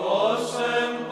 Dosem